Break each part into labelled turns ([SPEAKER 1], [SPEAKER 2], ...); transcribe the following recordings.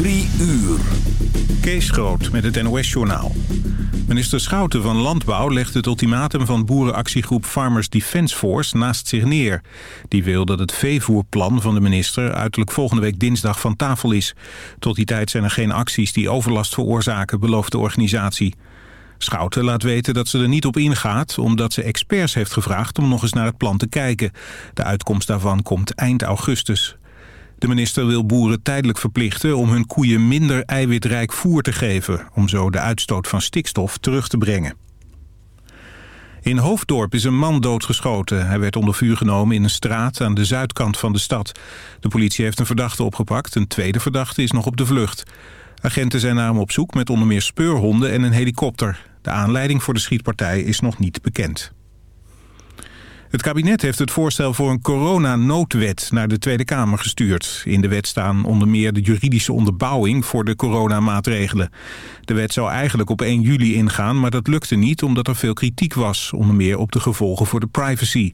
[SPEAKER 1] Drie uur.
[SPEAKER 2] Kees Groot met het NOS-journaal. Minister Schouten van Landbouw legt het ultimatum van boerenactiegroep Farmers Defence Force naast zich neer. Die wil dat het veevoerplan van de minister uiterlijk volgende week dinsdag van tafel is. Tot die tijd zijn er geen acties die overlast veroorzaken, belooft de organisatie. Schouten laat weten dat ze er niet op ingaat... omdat ze experts heeft gevraagd om nog eens naar het plan te kijken. De uitkomst daarvan komt eind augustus. De minister wil boeren tijdelijk verplichten om hun koeien minder eiwitrijk voer te geven... om zo de uitstoot van stikstof terug te brengen. In Hoofddorp is een man doodgeschoten. Hij werd onder vuur genomen in een straat aan de zuidkant van de stad. De politie heeft een verdachte opgepakt. Een tweede verdachte is nog op de vlucht. Agenten zijn naar hem op zoek met onder meer speurhonden en een helikopter. De aanleiding voor de schietpartij is nog niet bekend. Het kabinet heeft het voorstel voor een coronanoodwet naar de Tweede Kamer gestuurd. In de wet staan onder meer de juridische onderbouwing voor de coronamaatregelen. De wet zou eigenlijk op 1 juli ingaan, maar dat lukte niet omdat er veel kritiek was. Onder meer op de gevolgen voor de privacy.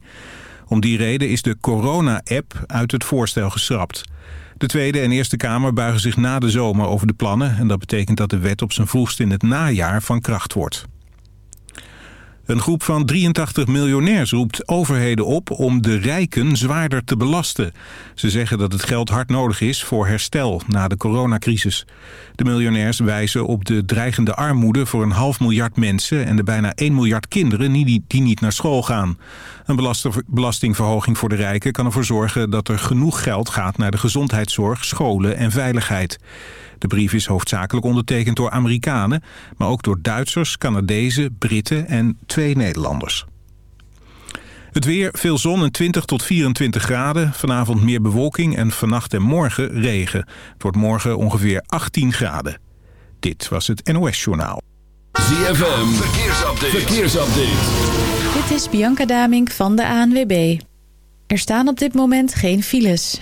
[SPEAKER 2] Om die reden is de corona-app uit het voorstel geschrapt. De Tweede en Eerste Kamer buigen zich na de zomer over de plannen... en dat betekent dat de wet op zijn vroegst in het najaar van kracht wordt. Een groep van 83 miljonairs roept overheden op om de rijken zwaarder te belasten. Ze zeggen dat het geld hard nodig is voor herstel na de coronacrisis. De miljonairs wijzen op de dreigende armoede voor een half miljard mensen... en de bijna 1 miljard kinderen die, niet naar school gaan. Een belastingverhoging voor de rijken kan ervoor zorgen dat er genoeg geld gaat naar de gezondheidszorg, scholen en veiligheid. De brief is hoofdzakelijk ondertekend door Amerikanen... maar ook door Duitsers, Canadezen, Britten en twee Nederlanders. Het weer, veel zon en 20 tot 24 graden. Vanavond meer bewolking en vannacht en morgen regen. Het wordt morgen ongeveer 18 graden. Dit was het NOS Journaal.
[SPEAKER 1] ZFM, verkeersupdate. verkeersupdate.
[SPEAKER 3] Dit is Bianca Damink van de ANWB. Er staan op dit moment geen files.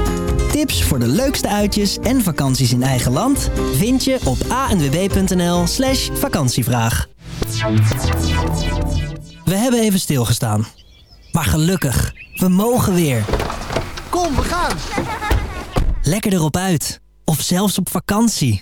[SPEAKER 4] Tips voor de leukste uitjes en vakanties in eigen land vind je op anwb.nl slash vakantievraag. We hebben even stilgestaan. Maar gelukkig, we mogen weer.
[SPEAKER 5] Kom, we gaan!
[SPEAKER 4] Lekker erop uit. Of zelfs op vakantie.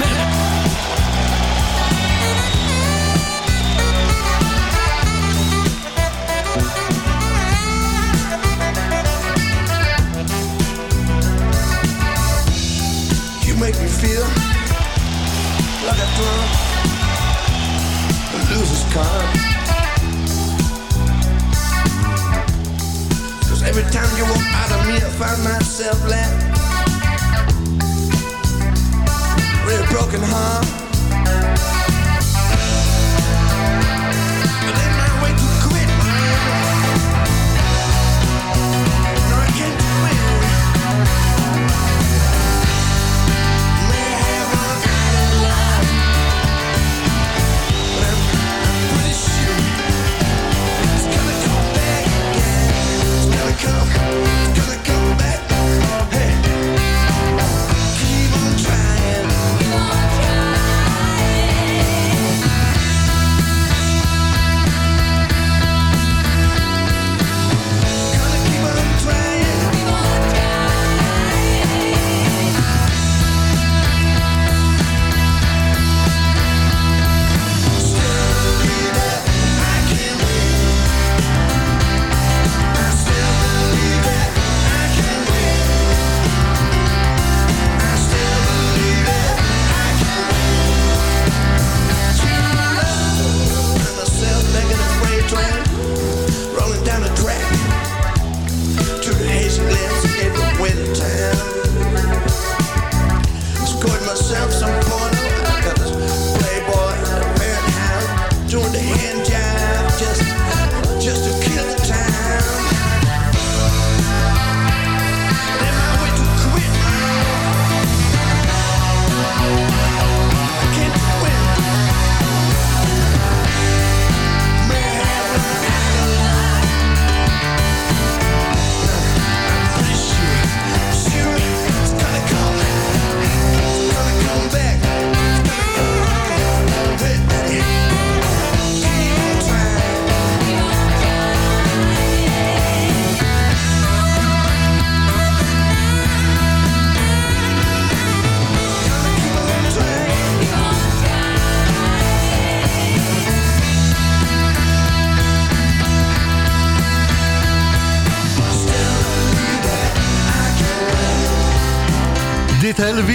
[SPEAKER 6] Make me feel like a drunk, a loser's con. Cause every time you walk out of me, I find myself left with a broken heart.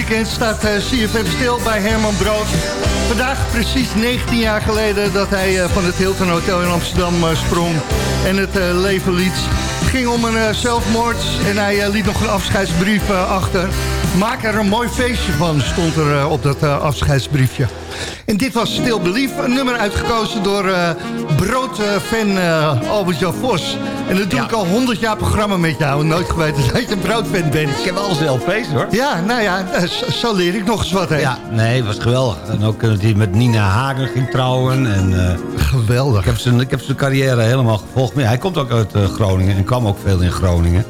[SPEAKER 5] Weekend staat uh, CFM stil bij Herman Brood. Vandaag precies 19 jaar geleden dat hij uh, van het Hilton Hotel in Amsterdam uh, sprong en het leven liet. Het ging om een zelfmoord en hij liet nog een afscheidsbrief achter. Maak er een mooi feestje van, stond er op dat afscheidsbriefje. En dit was Stil Belief, een nummer uitgekozen door broodfan Albert-Jan Vos. En dat doe ik al 100 jaar programma met jou. Nooit geweten dat je een broodfan bent.
[SPEAKER 7] Ik heb al zelf feest hoor.
[SPEAKER 5] Ja, nou ja, eh, zo leer ik nog eens wat. Hè.
[SPEAKER 7] Ja, nee, het was geweldig. En ook dat hij met Nina Hagen ging trouwen. En, uh,
[SPEAKER 5] geweldig.
[SPEAKER 7] Ik heb, zijn, ik heb zijn carrière helemaal gevolgd. Maar ja, hij komt ook uit Groningen en kwam ook veel in Groningen.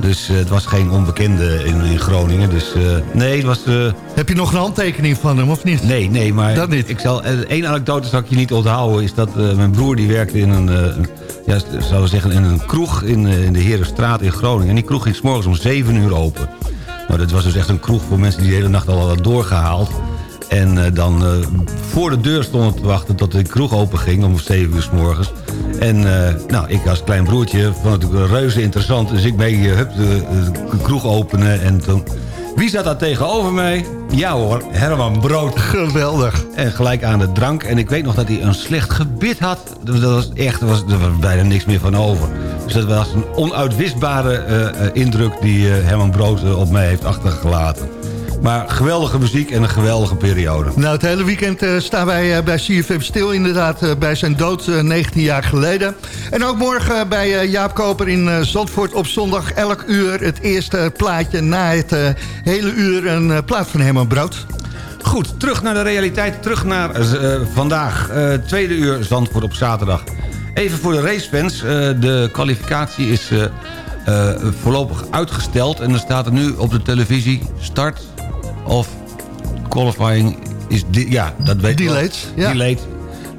[SPEAKER 7] Dus uh, het was geen onbekende in, in Groningen. Dus uh, nee, het was... Uh...
[SPEAKER 5] Heb je nog een handtekening van hem, of niet?
[SPEAKER 7] Nee, nee, maar...
[SPEAKER 5] Dat niet?
[SPEAKER 7] Ik zal, één anekdote zal ik je niet onthouden... is dat mijn broer die werkte in een... ja, zou zeggen, in een kroeg in, in de Herenstraat in Groningen. En die kroeg ging s morgens om 7 uur open. Nou, dat was dus echt een kroeg voor mensen die de hele nacht al hadden doorgehaald. En uh, dan uh, voor de deur stonden te wachten tot de kroeg open ging om 7 uur s morgens. En uh, nou, ik als klein broertje vond het reuze interessant. Dus ik mee hup, de, de, kroeg openen en toen... Wie zat daar tegenover mij? Ja hoor, Herman Brood.
[SPEAKER 5] Geweldig.
[SPEAKER 7] En gelijk aan de drank. En ik weet nog dat hij een slecht gebit had. Dat was echt, er was, er was bijna niks meer van over. Dus dat was een onuitwisbare indruk die Herman Brood op mij heeft achtergelaten. Maar geweldige muziek en een geweldige periode.
[SPEAKER 5] Nou, het hele weekend uh, staan wij uh, bij CFM stil inderdaad uh, bij zijn dood 19 jaar geleden. En ook morgen bij Jaap Koper in Zandvoort op zondag elk uur het eerste plaatje na het hele uur een plaat van Herman Brood.
[SPEAKER 7] Goed, terug naar de realiteit, terug naar vandaag. tweede uur Zandvoort op zaterdag. Even voor de racefans, de kwalificatie is... voorlopig uitgesteld en er staat er nu op de televisie start of qualifying is... Ja, dat weet
[SPEAKER 5] ik
[SPEAKER 7] Delayed,
[SPEAKER 5] ja.
[SPEAKER 7] Delayed.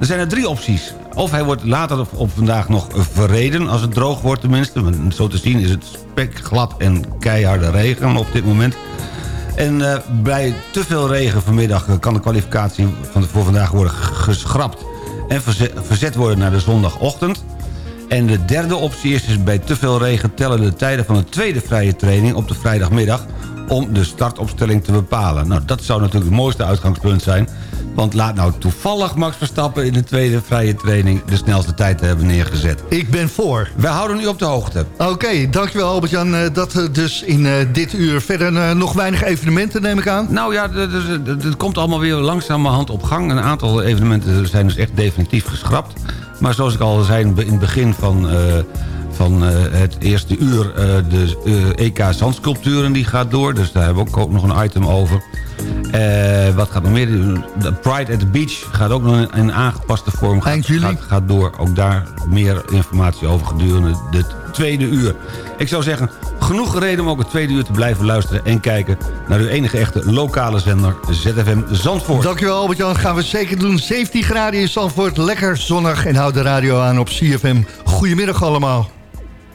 [SPEAKER 7] Er zijn er drie opties. Of hij wordt later op vandaag nog verreden, als het droog wordt tenminste. Want zo te zien is het spek glad en keiharde regen op dit moment. En uh, bij te veel regen vanmiddag kan de kwalificatie van voor vandaag worden geschrapt... en verzet, verzet worden naar de zondagochtend. En de derde optie is, is bij te veel regen tellen de tijden van de tweede vrije training op de vrijdagmiddag om de startopstelling te bepalen. Nou, dat zou natuurlijk het mooiste uitgangspunt zijn. Want laat nou toevallig Max Verstappen in de tweede vrije training... de snelste tijd hebben neergezet.
[SPEAKER 5] Ik ben voor.
[SPEAKER 7] Wij houden u op de hoogte.
[SPEAKER 5] Oké, dankjewel Albert-Jan. Eh, dat eh, dus in uh, dit uur verder nog weinig evenementen, neem ik aan?
[SPEAKER 7] Nou ja, het komt allemaal weer langzamerhand op gang. Een aantal evenementen zijn dus echt definitief geschrapt. Maar zoals ik al zei in het begin van van uh, het eerste uur uh, de EK Zandsculpturen die gaat door. Dus daar hebben we ook nog een item over. wat gaat nog meer? De Pride at the Beach gaat ook nog in, aangepaste vorm.
[SPEAKER 5] Juli.
[SPEAKER 7] Gaat, gaat, door. Ook daar meer informatie over gedurende de tweede uur. Ik zou zeggen, genoeg reden om ook het tweede uur te blijven luisteren... en kijken naar uw enige echte lokale zender ZFM Zandvoort.
[SPEAKER 5] Dankjewel Albert-Jan, gaan we zeker doen. 17 graden in Zandvoort, lekker zonnig en houd de radio aan op CFM. Goedemiddag allemaal.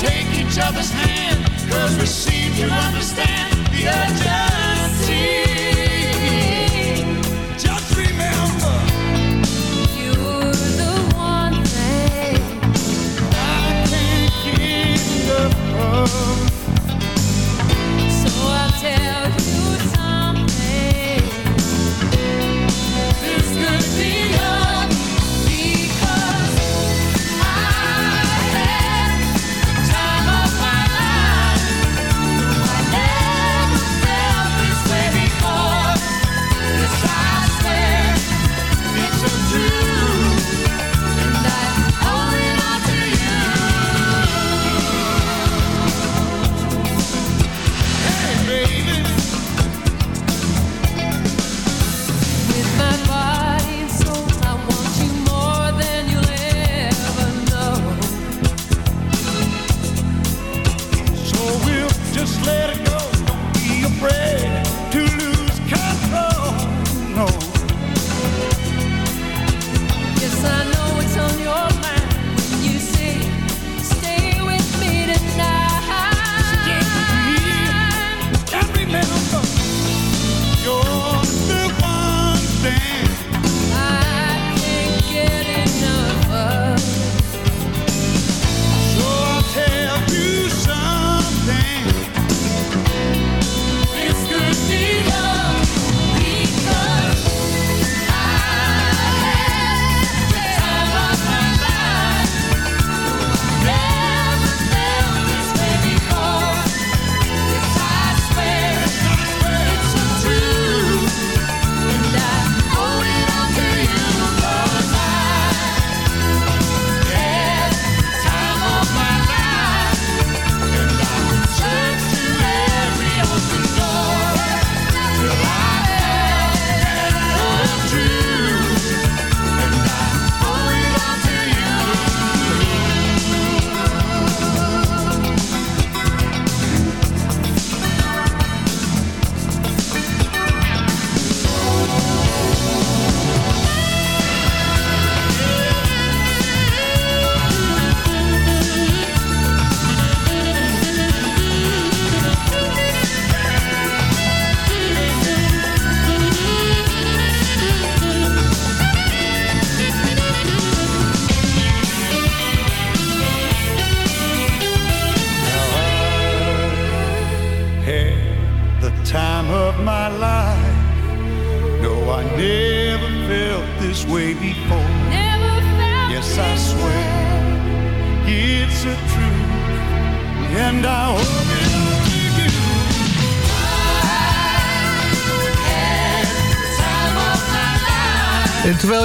[SPEAKER 8] take each other's hand, cause we seem to understand the urgency.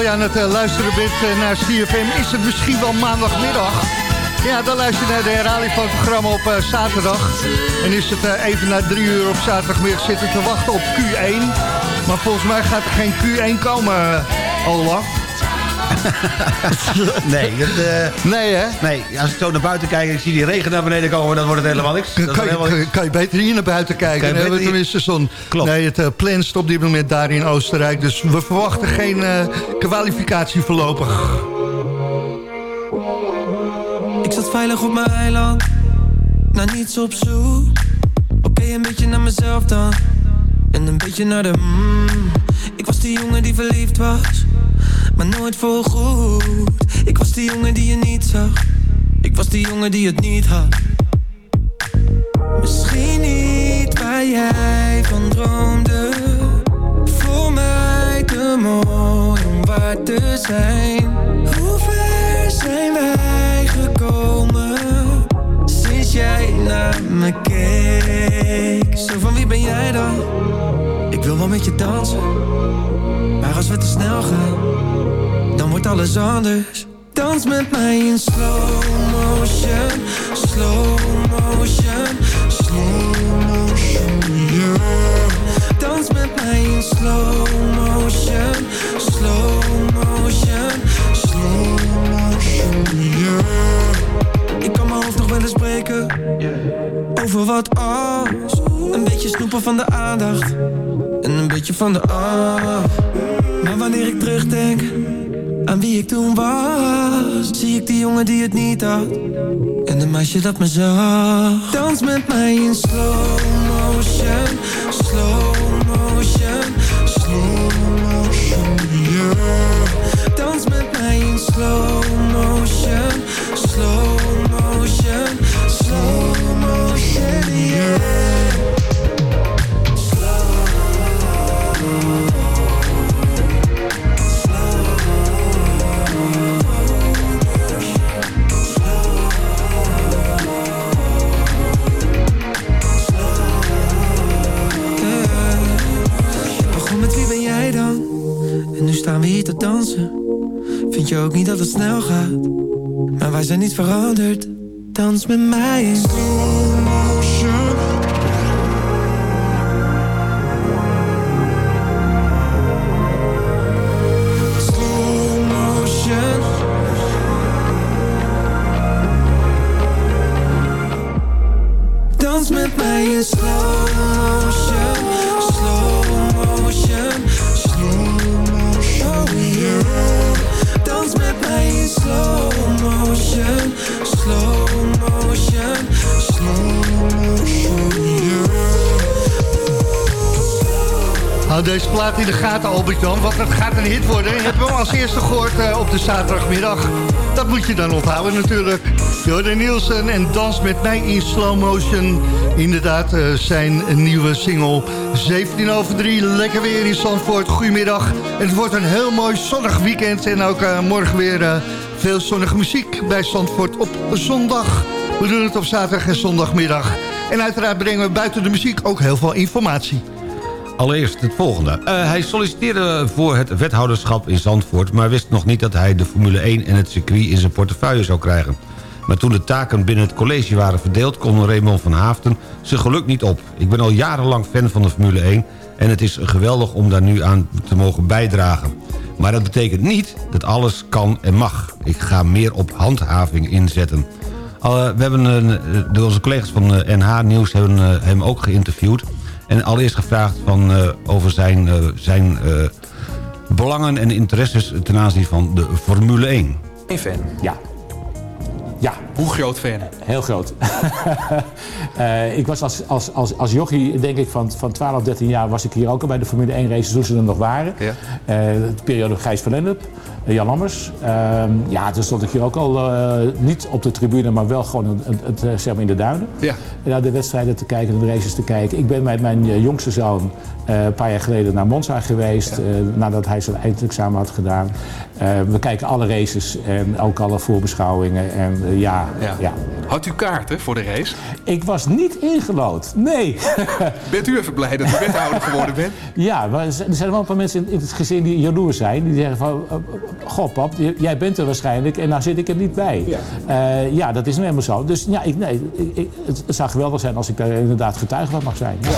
[SPEAKER 5] Je aan het eh, luisteren bent eh, naar CFM, is het misschien wel maandagmiddag. Ja, dan luister je naar de herhaling van het programma op eh, zaterdag. En is het even na drie uur op zaterdagmiddag zitten te wachten op Q1. Maar volgens mij gaat er geen Q1 komen, Olaf.
[SPEAKER 7] Nee, dat, eh,
[SPEAKER 5] Nee, hè?
[SPEAKER 7] nee, als ik zo naar buiten kijk en ik zie die regen naar beneden komen... dan wordt het helemaal niks. Dat is
[SPEAKER 5] Kan
[SPEAKER 7] helemaal
[SPEAKER 5] je,
[SPEAKER 7] niks.
[SPEAKER 5] kan je beter hier naar buiten kijken. Dan hebben we tenminste zon.
[SPEAKER 7] Klopt.
[SPEAKER 5] Nee, het uh, op dit moment daar in Oostenrijk. Dus we verwachten geen uh, kwalificatie voorlopig.
[SPEAKER 9] Ik zat veilig op mijn eiland, naar niets op zoek. Oké, een beetje naar mezelf dan, en een beetje naar de mm. Ik was die jongen die verliefd was, maar nooit voorgoed. Ik was die jongen die je niet zag, ik was die jongen die het niet had. Misschien niet waar jij van droomde. Voor mij te mooi om waar te zijn. Hoe ver zijn wij gekomen? Sinds jij naar me keek. Zo van wie ben jij dan? Ik wil wel met je dansen. Maar als we te snel gaan, dan wordt alles anders. Dans met mij in slow motion, slow motion, slow motion, yeah. Dans met mij in slow motion, slow motion, slow motion, yeah. Ik kan mijn hoofd nog wel eens breken, over wat als. Een beetje snoepen van de aandacht, en een beetje van de af. Maar wanneer ik terugdenk aan wie ik toen was Zie ik die jongen die het niet had En een meisje dat me zag Dans met mij in slow motion Slow dansen. Vind je ook niet dat het snel gaat? Maar wij zijn niet veranderd. Dans met mij
[SPEAKER 5] Hou deze plaat in de gaten, Albert-Jan, want het gaat een hit worden. Je hebt hem als eerste gehoord uh, op de zaterdagmiddag. Dat moet je dan onthouden natuurlijk. Jordan Nielsen en Dans met mij in slow motion. Inderdaad, uh, zijn nieuwe single. 17 over 3, lekker weer in Zandvoort. Goedemiddag. Het wordt een heel mooi zonnig weekend. En ook uh, morgen weer veel zonnige muziek bij Zandvoort op zondag. We doen het op zaterdag en zondagmiddag. En uiteraard brengen we buiten de muziek ook heel veel informatie.
[SPEAKER 7] Allereerst het volgende. Uh, hij solliciteerde voor het wethouderschap in Zandvoort... maar wist nog niet dat hij de Formule 1 en het circuit in zijn portefeuille zou krijgen. Maar toen de taken binnen het college waren verdeeld... kon Raymond van Haafden zijn geluk niet op. Ik ben al jarenlang fan van de Formule 1... en het is geweldig om daar nu aan te mogen bijdragen. Maar dat betekent niet dat alles kan en mag. Ik ga meer op handhaving inzetten. Uh, we hebben, uh, onze collega's van NH Nieuws hebben hem ook geïnterviewd... En allereerst gevraagd van, uh, over zijn, uh, zijn uh, belangen en interesses ten aanzien van de Formule 1.
[SPEAKER 4] Een fan, ja. Ja.
[SPEAKER 10] Hoe groot fan?
[SPEAKER 4] Heel groot. uh, ik was als, als, als, als jochie, denk ik, van, van 12, 13 jaar... was ik hier ook al bij de Formule 1 races toen ze er nog waren. Ja. Uh, de periode Gijs van Lennep. Jan Lammers. Ehm, ja, toen stond ik hier ook al eh, niet op de tribune, maar wel gewoon een- het, eh, zeg maar in de duinen.
[SPEAKER 10] Ja.
[SPEAKER 4] Naar de wedstrijden te kijken, de races te kijken. Ik ben met mijn eh, jongste zoon eh, een paar jaar geleden naar Monza geweest. eh, nadat hij zijn eindexamen had gedaan. Eh, we kijken alle races en ook alle voorbeschouwingen. En ja, ja.
[SPEAKER 10] Houdt u kaarten voor de race?
[SPEAKER 4] Ik was niet ingelood. Nee.
[SPEAKER 10] Bent u even blij dat u wethouder geworden bent?
[SPEAKER 4] Ja, maar er zijn wel een paar mensen in- in het gezin die jaloers zijn. Die zeggen van, goh pap, jij bent er waarschijnlijk en nou zit ik er niet bij. Ja, ja dat is nou helemaal zo. Dus ja, ik, nee, ik, het zou geweldig zijn als ik daar inderdaad getuige van mag zijn. Ja.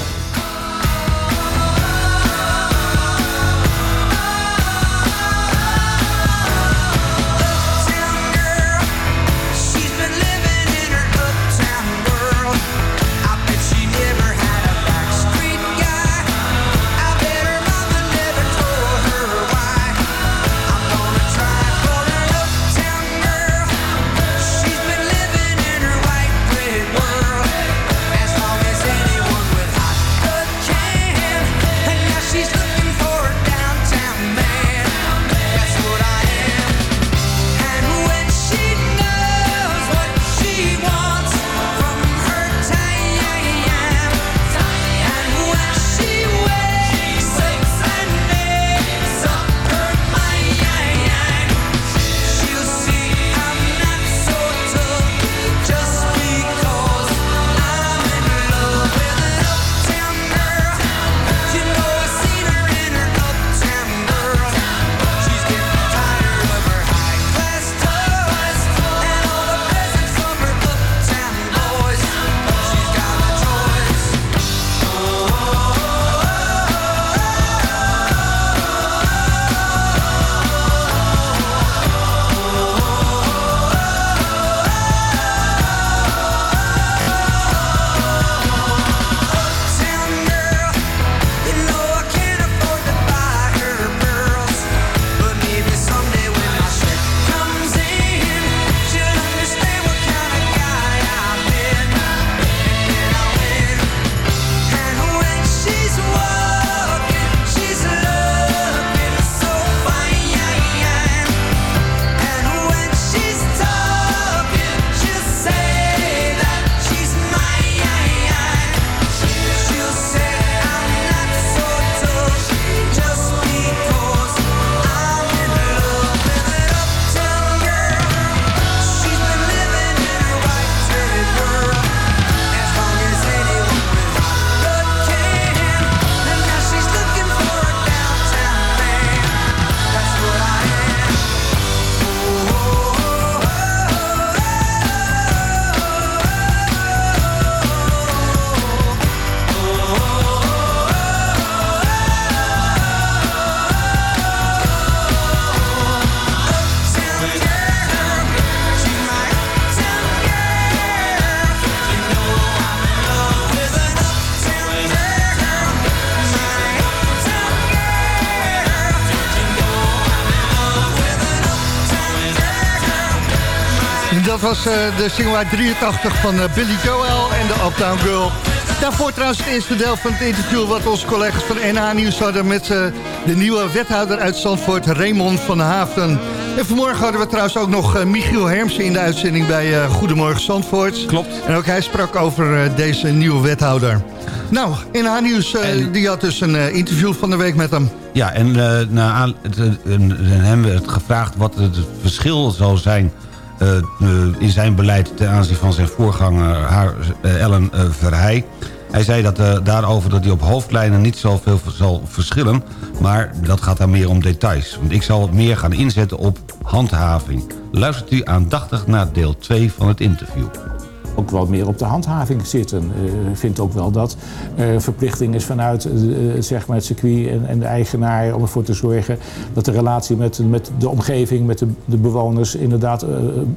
[SPEAKER 5] Was eh, de single uit 83 van eh, Billy Joel en de Uptown Girl. Daarvoor trouwens het eerste deel van het interview... wat onze collega's van NH Nieuws hadden... met eh, de nieuwe wethouder uit Zandvoort, Raymond van Haafden. En vanmorgen hadden we trouwens ook nog Michiel Hermsen in de uitzending... bij Goedemorgen Zandvoort.
[SPEAKER 7] Klopt.
[SPEAKER 5] En ook hij sprak over deze nieuwe wethouder. Nou, NH Nieuws die had dus een interview van de week met hem.
[SPEAKER 7] Ja, en eh na het, het- en- en hebben we het gevraagd wat het verschil zal zijn... eh, eh, in zijn beleid ten aanzien van zijn voorganger haar, eh, Ellen Verheij. Hij zei dat, daarover dat hij op hoofdlijnen niet zoveel zal verschillen... maar dat gaat dan meer om details. Want ik zal meer gaan inzetten op handhaving. Luistert u aandachtig naar deel 2 van het interview.
[SPEAKER 4] Ook wel meer op de handhaving zitten. Eh, Ik vind ook wel dat er een verplichting is vanuit eh, zeg maar het circuit en, en de eigenaar om ervoor te zorgen dat de relatie met, met de omgeving, met de, de bewoners inderdaad eh,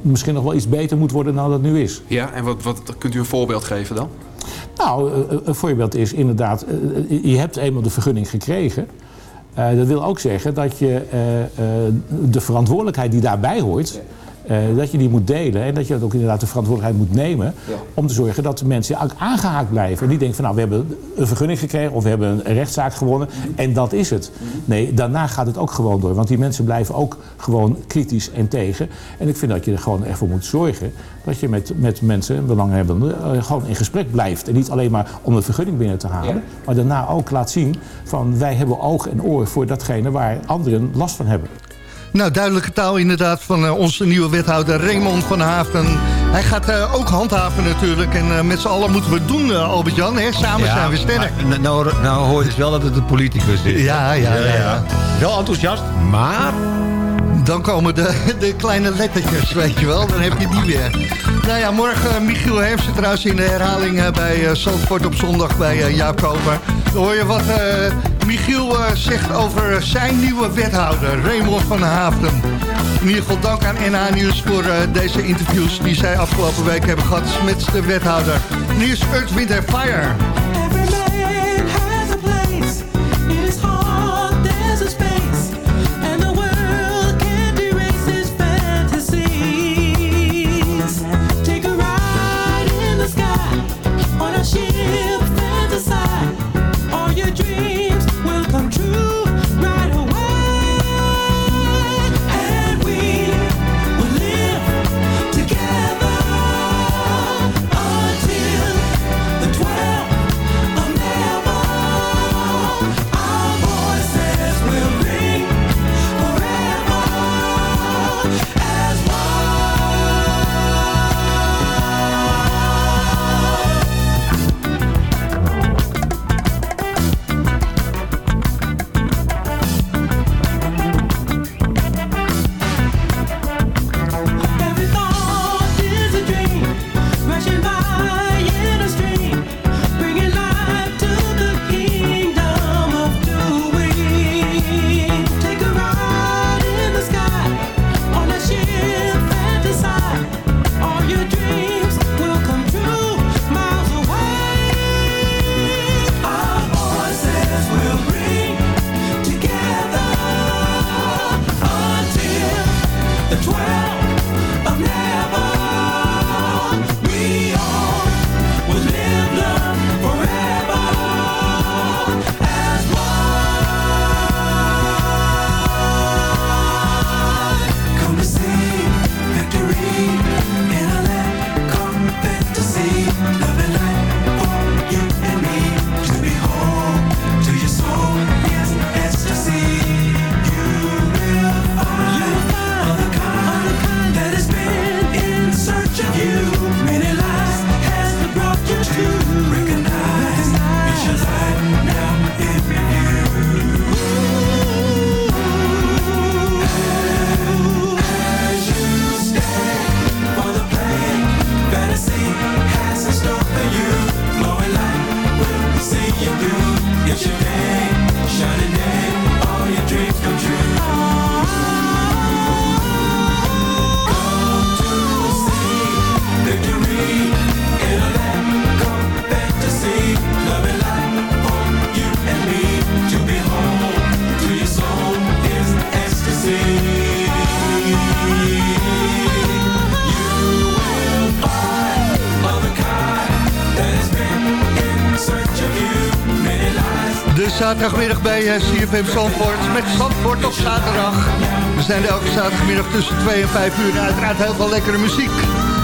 [SPEAKER 4] misschien nog wel iets beter moet worden dan dat nu is.
[SPEAKER 10] Ja, en wat, wat kunt u een voorbeeld geven dan?
[SPEAKER 4] Nou, eh, een voorbeeld is inderdaad, eh, je hebt eenmaal de vergunning gekregen. Eh, dat wil ook zeggen dat je eh, eh, de verantwoordelijkheid die daarbij hoort,
[SPEAKER 11] eh, dat je die moet delen en dat je dat ook inderdaad de verantwoordelijkheid moet nemen
[SPEAKER 12] Ja.
[SPEAKER 11] om te zorgen dat de mensen aangehaakt blijven. En die denken van nou, we hebben een vergunning gekregen of we hebben een rechtszaak gewonnen en dat is het. Nee, daarna gaat het ook gewoon door, want die mensen blijven ook gewoon kritisch en tegen. En ik vind dat je er gewoon echt voor moet zorgen dat je met, met mensen, belanghebbenden, eh, gewoon in gesprek blijft. En niet alleen maar om de vergunning binnen te halen, maar daarna ook laat zien van wij hebben oog en oor voor datgene waar anderen last van hebben.
[SPEAKER 5] Nou, duidelijke taal inderdaad van eh, onze nieuwe wethouder Raymond van Haafden. Hij gaat eh, ook handhaven natuurlijk. En eh, met z'n allen moeten we het doen, Albert-Jan. Samen
[SPEAKER 7] Ja,
[SPEAKER 5] zijn we sterk.
[SPEAKER 7] maar Nou, nou hoor je dus wel dat het een politicus is.
[SPEAKER 5] Ja, ja, ja, ja.
[SPEAKER 7] Wel enthousiast, maar...
[SPEAKER 5] Dan komen de, de kleine lettertjes, weet je wel. Dan heb je die weer. Nou ja, morgen eh, Michiel Hermsen trouwens in de herhaling eh, bij eh, Zandvoort op zondag bij Jaap Koper. Dan hoor je wat Michiel zegt over zijn nieuwe wethouder, Raymond van Haafden. In ieder geval dank aan NH Nieuws voor deze interviews die zij afgelopen week hebben gehad met de wethouder. Nu is Earth, Wind Fire. Bij eh, CFM Zandvoort met Zandvoort op zaterdag. We zijn elke zaterdagmiddag tussen 2 en 5 uur. En uiteraard heel veel lekkere muziek.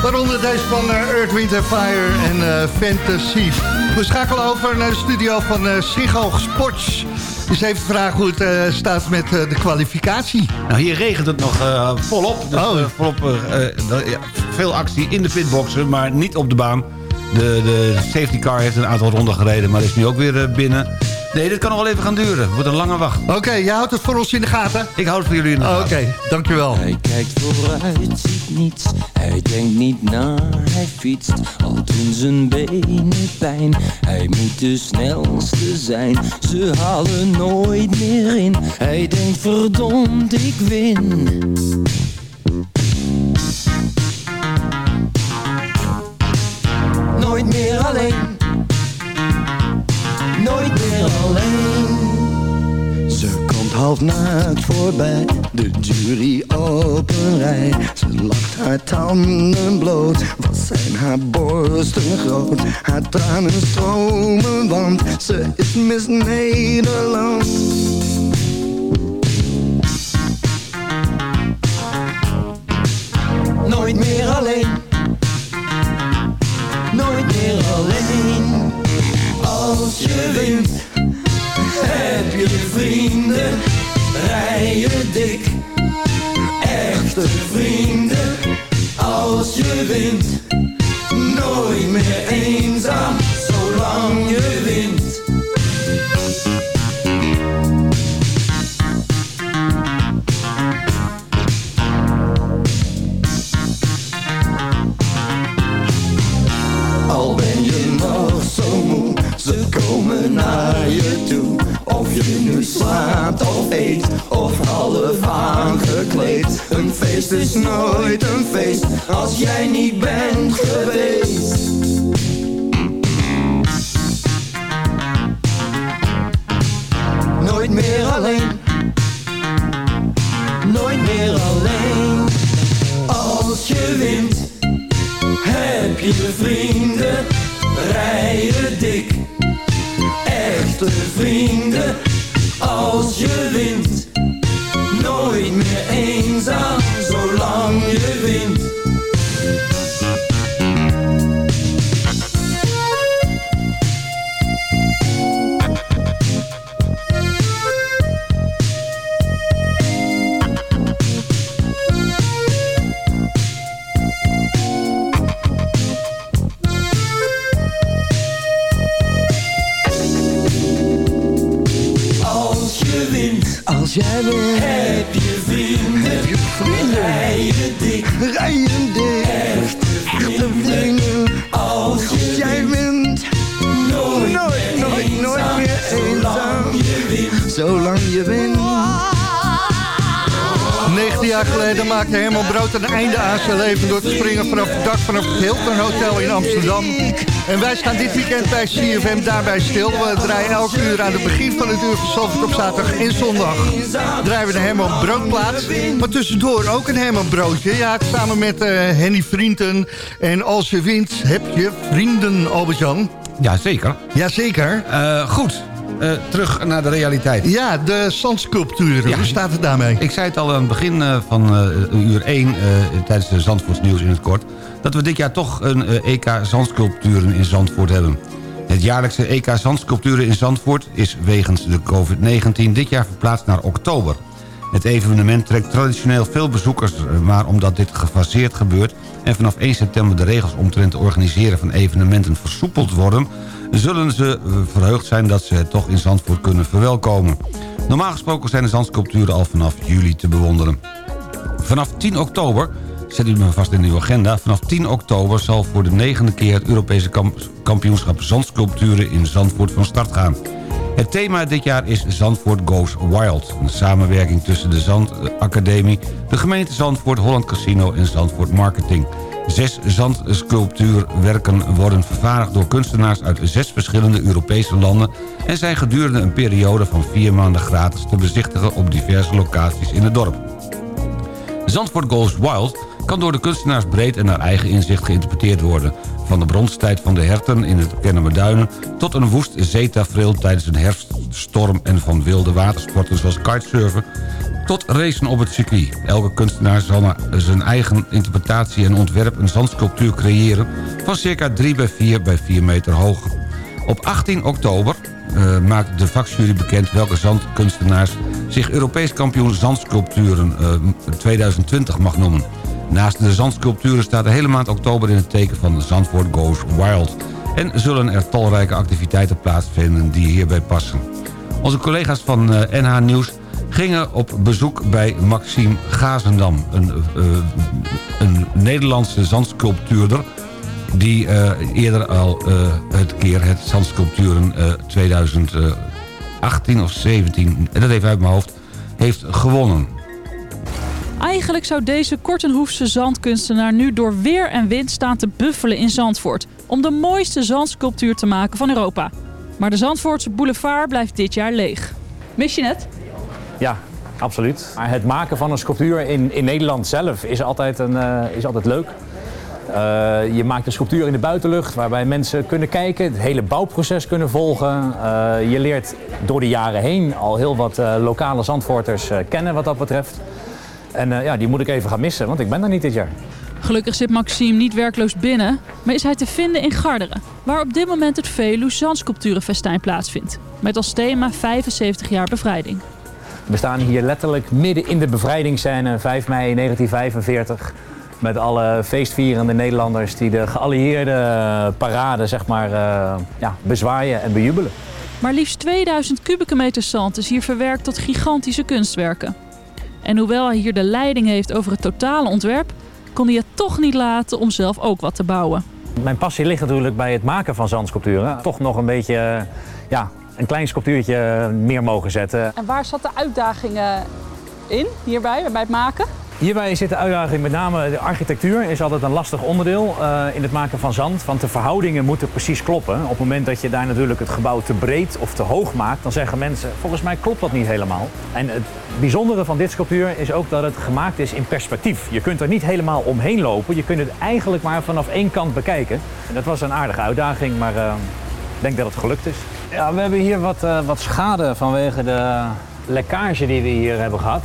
[SPEAKER 5] Waaronder deze van eh, Earth, Wind Fire en eh, Fantasy. We schakelen over naar de studio van uh, Ziggo Sports. Dus even vragen hoe het staat met de kwalificatie.
[SPEAKER 7] Nou, hier regent het nog volop. Dus,
[SPEAKER 5] Oh.
[SPEAKER 7] volop ja, veel actie in de pitboxen, maar niet op de baan. De, de safety car heeft een aantal ronden gereden, maar is nu ook weer binnen. Nee, dit kan nog wel even gaan duren. Het wordt een lange wacht.
[SPEAKER 5] Oké, jij houdt het voor ons in de gaten?
[SPEAKER 7] Ik houd het voor jullie in de
[SPEAKER 5] Oké,
[SPEAKER 7] gaten.
[SPEAKER 5] dankjewel.
[SPEAKER 13] Hij kijkt vooruit, ziet niets. Hij denkt niet na, hij fietst. Al doen zijn benen pijn. Hij moet de snelste zijn. Ze halen nooit meer in. Hij denkt verdomd, ik win.
[SPEAKER 6] Half naakt voorbij, de jury op een rij. Ze lacht haar tanden bloot, wat zijn haar borsten groot. Haar tranen stromen, want ze is Miss Nederland. Als jij je
[SPEAKER 5] jaar geleden maakte Herman Brood een einde aan zijn leven... door te springen vanaf het dak vanaf het Hilton Hotel in Amsterdam. En wij staan dit weekend bij CFM daarbij stil. We draaien elk uur aan het begin van het uur van op zaterdag en zondag. Draaien we de Herman Broodplaats. Maar tussendoor ook een Herman Broodje. Ja, samen met eh, Henny Vrienden. En als je wint, heb je vrienden, Albert-Jan.
[SPEAKER 7] Jazeker.
[SPEAKER 5] Jazeker.
[SPEAKER 7] Uh, goed, uh, terug naar de realiteit.
[SPEAKER 5] Ja, de zandsculpturen. Hoe staat het daarmee?
[SPEAKER 7] Ik zei het al aan het begin uh, van uh, uur 1 tijdens de Zandvoorts nieuws in het kort... dat we dit jaar toch een EK zandsculpturen in Zandvoort hebben. Het jaarlijkse EK zandsculpturen in Zandvoort is wegens de COVID-19 dit jaar verplaatst naar oktober. Het evenement trekt traditioneel veel bezoekers, maar omdat dit gefaseerd gebeurt... en vanaf 1 september de regels omtrent het organiseren van evenementen versoepeld worden zullen ze verheugd zijn dat ze het toch in Zandvoort kunnen verwelkomen. Normaal gesproken zijn de zandsculpturen al vanaf juli te bewonderen. Vanaf 10 oktober, zet u me vast in uw agenda... vanaf 10 oktober zal voor de negende keer het Europese kampioenschap zandsculpturen in Zandvoort van start gaan. Het thema dit jaar is Zandvoort Goes Wild. Een samenwerking tussen de Zandacademie, de gemeente Zandvoort, Holland Casino en Zandvoort Marketing... Zes zandsculptuurwerken worden vervaardigd door kunstenaars uit zes verschillende Europese landen... en zijn gedurende een periode van vier maanden gratis te bezichtigen op diverse locaties in het dorp. Zandvoort Goes Wild kan door de kunstenaars breed en naar eigen inzicht geïnterpreteerd worden. Van de bronstijd van de herten in het Kennemerduinen... tot een woest zeetafereel tijdens een herfststorm... en van wilde watersporten zoals kitesurfen tot racen op het circuit. Elke kunstenaar zal naar zijn eigen interpretatie en ontwerp... een zandsculptuur creëren van circa 3 bij 4 bij 4 meter hoog. Op 18 oktober uh, maakt de vakjury bekend welke zandkunstenaars... zich Europees kampioen zandsculpturen uh, 2020 mag noemen. Naast de zandsculpturen staat de hele maand oktober in het teken van Zandvoort Goes Wild. En zullen er talrijke activiteiten plaatsvinden die hierbij passen. Onze collega's van NH Nieuws gingen op bezoek bij Maxime Gazendam. Een, uh, een Nederlandse zandsculptuurder die uh, eerder al uh, het keer het zandsculpturen 2018 of 17, en dat even uit mijn hoofd, heeft gewonnen.
[SPEAKER 14] Eigenlijk zou deze Kortenhoefse zandkunstenaar nu door weer en wind staan te buffelen in Zandvoort... om de mooiste zandsculptuur te maken van Europa. Maar de Zandvoortse boulevard blijft dit jaar leeg. Mis je het?
[SPEAKER 15] Ja, absoluut. Maar het maken van een sculptuur in, in Nederland zelf is altijd, een, eh, is altijd leuk. Eh, je maakt een sculptuur in de buitenlucht waarbij mensen kunnen kijken, het hele bouwproces kunnen volgen. Eh, je leert door de jaren heen al heel wat lokale Zandvoorters kennen wat dat betreft. En ja, die moet ik even gaan missen, want ik ben er niet dit jaar.
[SPEAKER 14] Gelukkig zit Maxime niet werkloos binnen, maar is hij te vinden in Garderen, waar op dit moment het Veluwe Zandsculpturenfestijn plaatsvindt. Met als thema 75 jaar bevrijding.
[SPEAKER 15] We staan hier letterlijk midden in de bevrijdingsscène, 5 mei 1945. Met alle feestvierende Nederlanders die de geallieerde parade zeg maar, eh, ja, bezwaaien en bejubelen.
[SPEAKER 14] Maar liefst 2000 kubieke meter zand is hier verwerkt tot gigantische kunstwerken. En hoewel hij hier de leiding heeft over het totale ontwerp, kon hij het toch niet laten om zelf ook wat te bouwen.
[SPEAKER 15] Mijn passie ligt natuurlijk bij het maken van zandsculpturen. Toch nog een beetje ja, een klein sculptuurtje meer mogen zetten.
[SPEAKER 14] En waar zat de uitdaging eh, in hierbij, bij het maken?
[SPEAKER 15] Hierbij zit de uitdaging met name de architectuur is altijd een lastig onderdeel eh, in het maken van zand. Want de verhoudingen moeten precies kloppen. Op het moment dat je daar natuurlijk het gebouw te breed of te hoog maakt, dan zeggen mensen volgens mij klopt dat niet helemaal. En het bijzondere van dit sculptuur is ook dat het gemaakt is in perspectief. Je kunt er niet helemaal omheen lopen. Je kunt het eigenlijk maar vanaf één kant bekijken. En dat was een aardige uitdaging, maar eh, ik denk dat het gelukt is. Ja, we hebben hier wat, eh, wat schade vanwege de lekkage die we hier hebben gehad.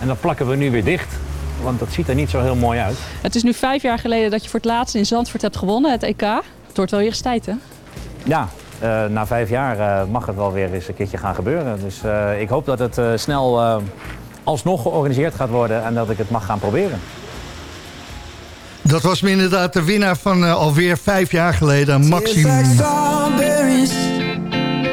[SPEAKER 15] En dat plakken we nu weer dicht, want dat ziet er niet zo heel mooi uit.
[SPEAKER 14] Het is nu vijf jaar geleden dat je voor het laatst in Zandvoort hebt gewonnen, het EK. Het wordt wel weer eens tijd, hè?
[SPEAKER 15] Ja, eh, na vijf jaar eh, mag het wel weer eens een keertje gaan gebeuren. Dus eh, ik hoop dat het eh, snel eh, alsnog georganiseerd gaat worden en dat ik het mag gaan proberen.
[SPEAKER 5] Dat was hem inderdaad de winnaar van alweer vijf jaar geleden, Maxime.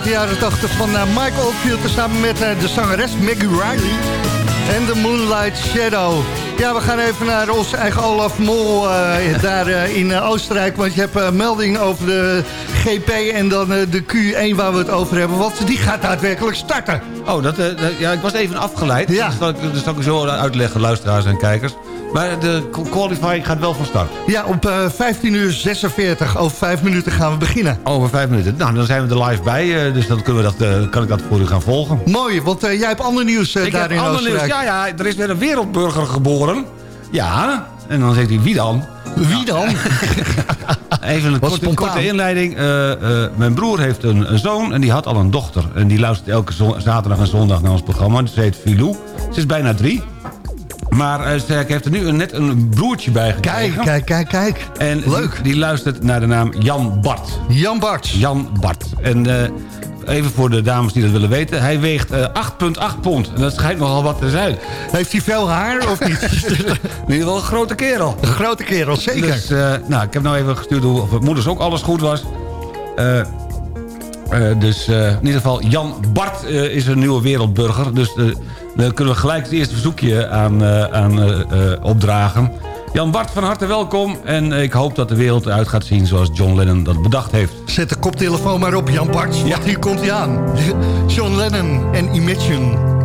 [SPEAKER 16] uit de jaren 80 van eh, Michael Oldfield... samen met eh, de zangeres Maggie Riley en The Moonlight Shadow. Ja, we gaan even naar onze eigen Olaf Mol eh, daar in Oostenrijk. Want je hebt melding over de GP en dan de Q1 waar we het over hebben. Want die gaat daadwerkelijk starten.
[SPEAKER 7] Oh, dat, dat- ja, ik was even afgeleid. Ja. Dat, zal ik, dat zal ik zo uitleggen, luisteraars en kijkers. Maar de qualifying gaat wel van start.
[SPEAKER 16] Ja, op eh 15 uur 46. Over vijf minuten gaan we beginnen.
[SPEAKER 7] Over vijf minuten. Nou, dan zijn we er live bij. eh, dus dan kunnen we dat, eh, kan ik dat voor u gaan volgen.
[SPEAKER 16] Mooi, want eh, jij hebt ander nieuws eh,
[SPEAKER 7] ik
[SPEAKER 16] daar
[SPEAKER 7] heb
[SPEAKER 16] in
[SPEAKER 7] ander
[SPEAKER 16] Oostenrijk.
[SPEAKER 7] nieuws. Ja, ja, er is weer een wereldburger geboren. Ja. En dan zegt hij, wie dan?
[SPEAKER 16] Wie dan?
[SPEAKER 7] Even een korte, korte inleiding. Eh, eh, mijn broer heeft een, een zoon en die had al een dochter. En die luistert elke zaterdag en zondag naar ons programma. Ze heet Filou. Ze is bijna drie. Maar eh, ze heeft er nu net een broertje bij gekregen.
[SPEAKER 16] Kijk, kijk, kijk, kijk.
[SPEAKER 7] En Leuk. Die, die luistert naar de naam Jan Bart.
[SPEAKER 16] Jan Bart.
[SPEAKER 7] Jan Bart. En eh, even voor de dames die dat willen weten. Hij weegt eh, 8,8 pond. En dat schijnt nogal wat te zijn.
[SPEAKER 16] Heeft hij veel haar of niet?
[SPEAKER 7] In ieder geval een grote kerel.
[SPEAKER 16] Een grote kerel, zeker.
[SPEAKER 7] Dus, eh, nou, ik heb nou even gestuurd of het moeders ook alles goed was. Eh, eh, dus eh, in ieder geval, Jan Bart eh, is een nieuwe wereldburger. Dus dan kunnen we gelijk het eerste verzoekje aan, aan opdragen. Jan Bart, van harte welkom. En ik hoop dat de wereld eruit gaat zien zoals John Lennon dat bedacht heeft.
[SPEAKER 16] Zet de koptelefoon maar op, Jan Bart. Want hier komt hij aan. John Lennon en. Imagine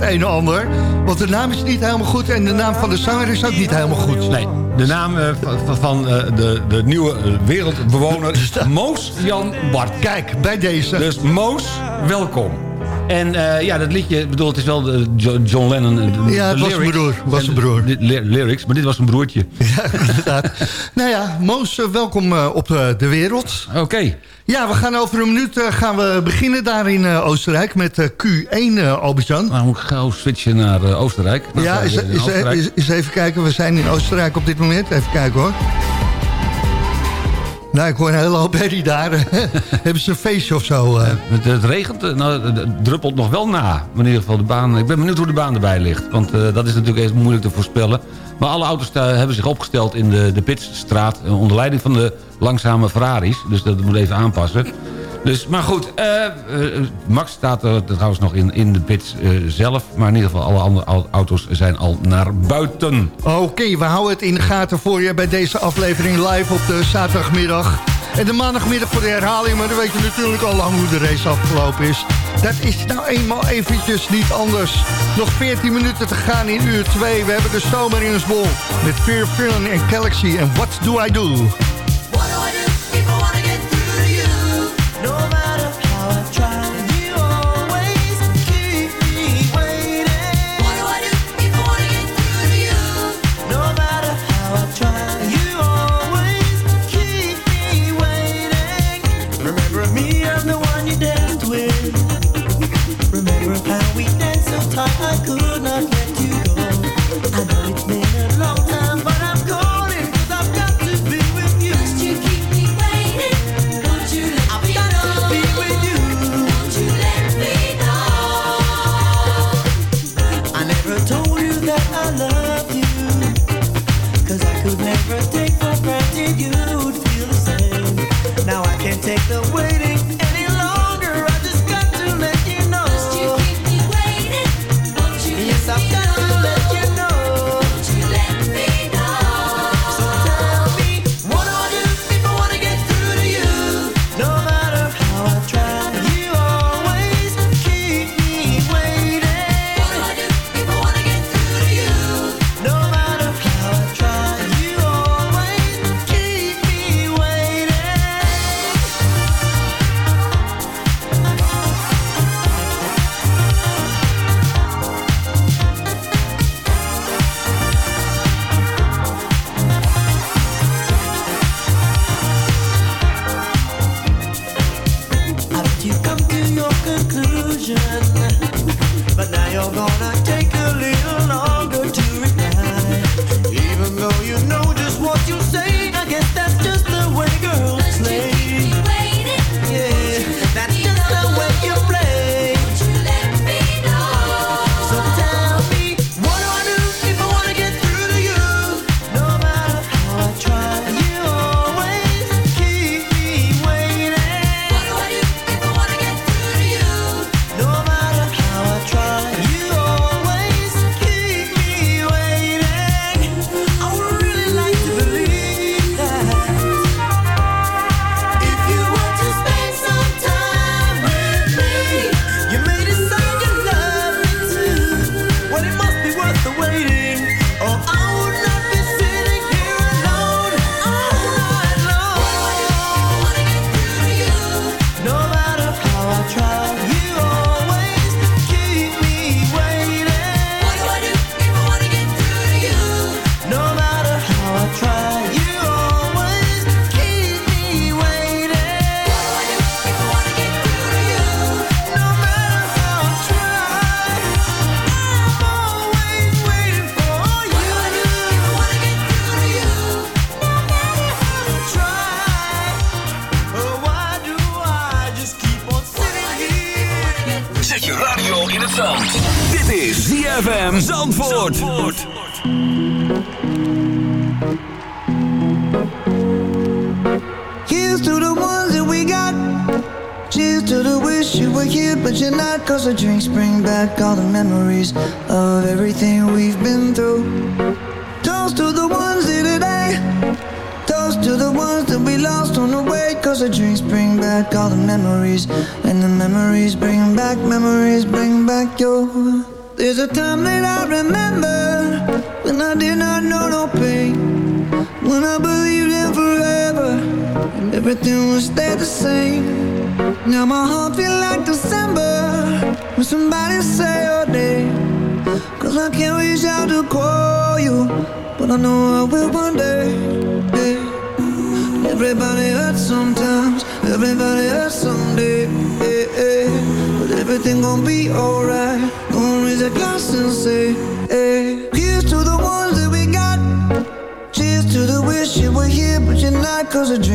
[SPEAKER 16] het een en ander. Want de naam is niet helemaal goed en de naam van de zanger is ook niet helemaal goed.
[SPEAKER 7] Nee, de naam eh, van, eh, de, de nieuwe eh, wereldbewoner is Moos Jan Bart.
[SPEAKER 16] Kijk, bij deze.
[SPEAKER 7] Dus Moos, welkom. En eh, ja, dat liedje, bedoel, het is wel de Jo- John Lennon. eh, de-
[SPEAKER 16] Ja, het was
[SPEAKER 7] lyrics.
[SPEAKER 16] broer, was
[SPEAKER 7] En
[SPEAKER 16] zijn broer.
[SPEAKER 7] lyrics, maar dit was een broertje.
[SPEAKER 16] Inderdaad. nou ja, Moos, eh, welkom op de wereld.
[SPEAKER 7] Oké.
[SPEAKER 16] Ja, we gaan over een minuut gaan we beginnen daar in Oostenrijk met eh, Q1, eh Albert-Jan.
[SPEAKER 7] Nou moet ik gauw switchen naar Oostenrijk. Nou,
[SPEAKER 16] Ja, is, is, is even kijken. We zijn in Oostenrijk op dit moment. Even kijken hoor.
[SPEAKER 9] Nou, ik hoor een hele hoop herrie daar. Hebben ze een feestje of zo? Eh?
[SPEAKER 7] Het, regent, eh, nou, het druppelt nog wel na. In ieder geval de baan. Ik ben benieuwd hoe de baan erbij ligt. Want eh, dat is natuurlijk even moeilijk te voorspellen. Maar alle auto's hebben zich opgesteld in de, de pitstraat. Onder leiding van de langzame Ferraris. Dus dat moet even aanpassen. Dus, maar goed, eh, eh, Max staat er trouwens nog in, in de pits eh, zelf. Maar in ieder geval, alle andere auto's zijn al naar buiten.
[SPEAKER 9] Oké, we houden het in de gaten voor je bij deze aflevering live op de zaterdagmiddag. En de maandagmiddag voor de herhaling, maar dan weet je natuurlijk al lang hoe de race afgelopen is. Dat is nou eenmaal eventjes niet anders. Nog 14 minuten te gaan in uur 2. We hebben de zomer in ons bol met Fear, Feeling en Galaxy. En What Do I Do?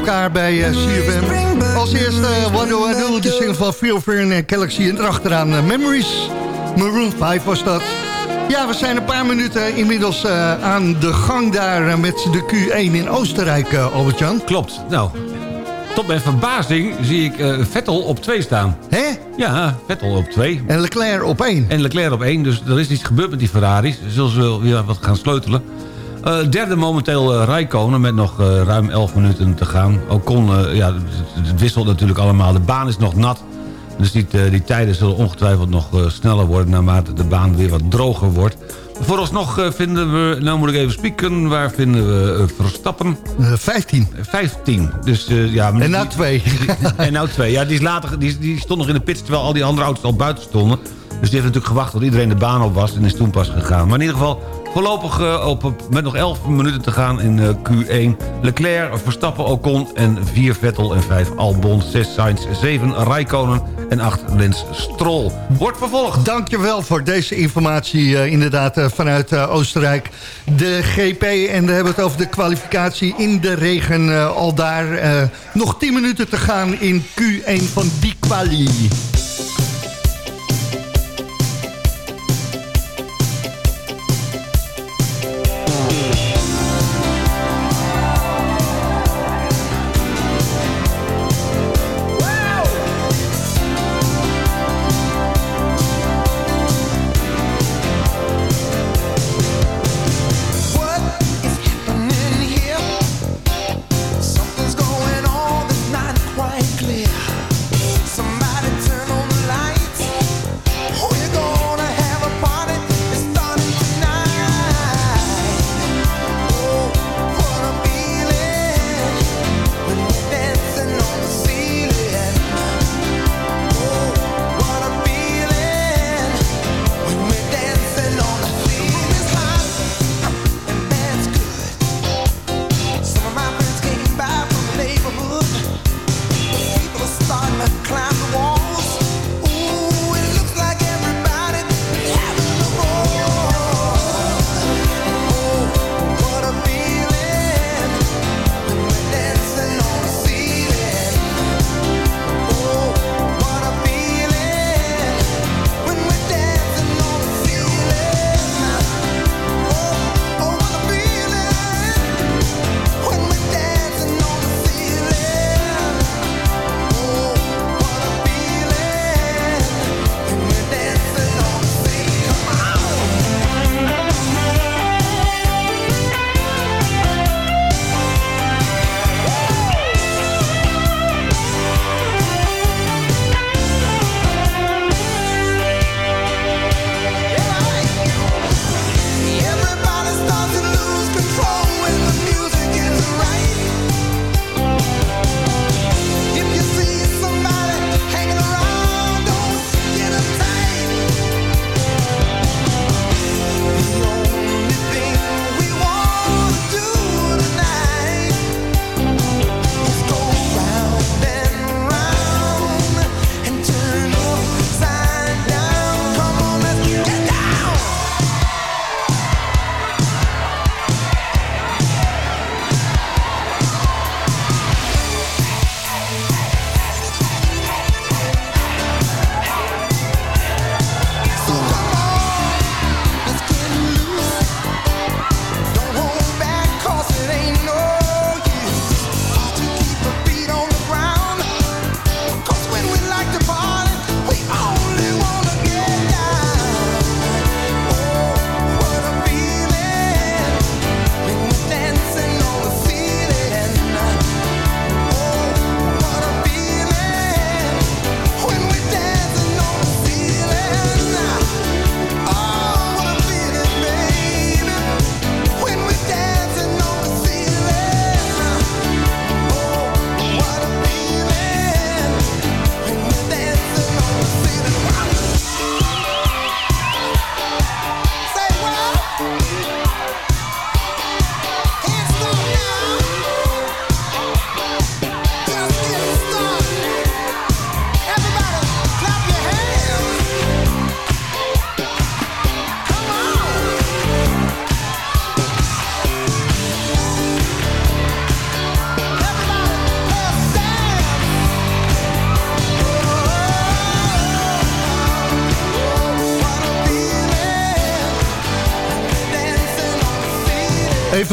[SPEAKER 5] elkaar bij eh, CFM. Als eerste uh, What Do I Do, de single van Phil Fern en Galaxy. En erachteraan eh, Memories. Maroon 5 was dat. Ja, we zijn een paar minuten inmiddels eh, aan de gang daar eh, met de Q1 in Oostenrijk, eh, Albert-Jan.
[SPEAKER 7] Klopt. Nou, tot mijn verbazing zie ik eh, Vettel op 2 staan.
[SPEAKER 5] Hè?
[SPEAKER 7] Ja, Vettel op 2.
[SPEAKER 5] En Leclerc op 1.
[SPEAKER 7] En Leclerc op 1, dus er is iets gebeurd met die Ferraris. Zullen ze wel weer wat gaan sleutelen. Eh, derde momenteel uh, Rijkonen met nog eh, ruim 11 minuten te gaan. Ocon, eh, ja, het, het wisselt natuurlijk allemaal. De baan is nog nat. Dus die, eh, die tijden zullen ongetwijfeld nog eh, sneller worden... naarmate de baan weer wat droger wordt. Vooralsnog eh, vinden we, nou moet ik even spieken... waar vinden we eh, Verstappen?
[SPEAKER 5] 15.
[SPEAKER 7] 15. Dus, eh, ja,
[SPEAKER 5] En nou
[SPEAKER 7] die-
[SPEAKER 5] twee.
[SPEAKER 7] en nou twee. Ja, die, is later, die, die stond nog in de pits terwijl al die andere auto's al buiten stonden. Dus die heeft natuurlijk gewacht tot iedereen de baan op was en is toen pas gegaan. Maar in ieder geval voorlopig eh, op, met nog 11 minuten te gaan in eh, Q1. Leclerc, Verstappen, Ocon en 4 Vettel en 5 Albon, 6 Sainz, 7 Rijkonen en 8 Lens Stroll. Wordt vervolgd.
[SPEAKER 5] Dankjewel voor deze informatie eh, inderdaad vanuit Oostenrijk. De GP en we hebben het over de kwalificatie in de regen al daar. nog 10 minuten te gaan in Q1 van die quali.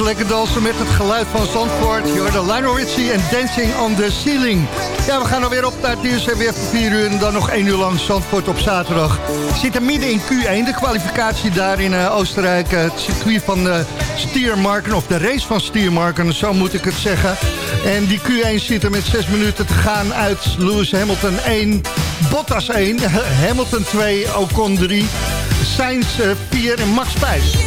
[SPEAKER 5] Lekker dansen met het geluid van Zandvoort. Je hoorde Lionel Richie en Dancing on the Ceiling. Ja, we gaan alweer op naar het en weer voor 4 uur... en dan nog 1 uur lang Zandvoort op zaterdag. Zit er midden in Q1, de kwalificatie daar in eh, Oostenrijk. Eh, het circuit van de Stiermarken, of de race van Stiermarken, zo moet ik het zeggen. En die Q1 zit er met 6 minuten te gaan uit Lewis Hamilton 1... Bottas 1, Hamilton 2, Ocon 3, Sainz 4 en Max Pijs.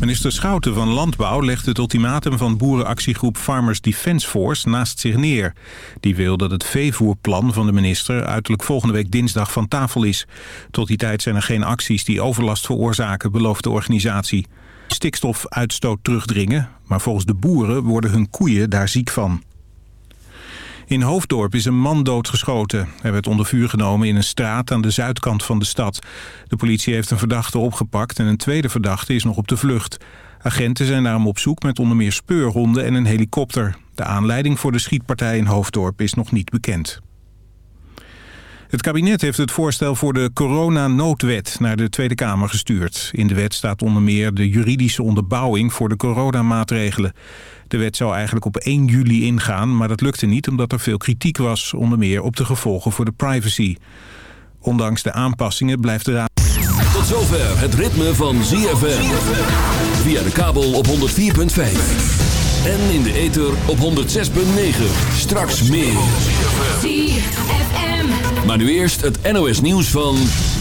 [SPEAKER 2] Minister Schouten van Landbouw legt het ultimatum van boerenactiegroep Farmers Defence Force naast zich neer. Die wil dat het veevoerplan van de minister uiterlijk volgende week dinsdag van tafel is. Tot die tijd zijn er geen acties die overlast veroorzaken, belooft de organisatie. Stikstofuitstoot terugdringen, maar volgens de boeren worden hun koeien daar ziek van. In Hoofddorp is een man doodgeschoten. Hij werd onder vuur genomen in een straat aan de zuidkant van de stad. De politie heeft een verdachte opgepakt en een tweede verdachte is nog op de vlucht. Agenten zijn daarom op zoek met onder meer speurhonden en een helikopter. De aanleiding voor de schietpartij in Hoofddorp is nog niet bekend. Het kabinet heeft het voorstel voor de coronanoodwet naar de Tweede Kamer gestuurd. In de wet staat onder meer de juridische onderbouwing voor de coronamaatregelen. De wet zou eigenlijk op 1 juli ingaan, maar dat lukte niet omdat er veel kritiek was, onder meer op de gevolgen voor de privacy. Ondanks de aanpassingen blijft de raad...
[SPEAKER 1] Tot zover het ritme van ZFM. Via de kabel op 104.5. En in de ether op 106.9. Straks meer. Maar nu eerst het NOS nieuws van...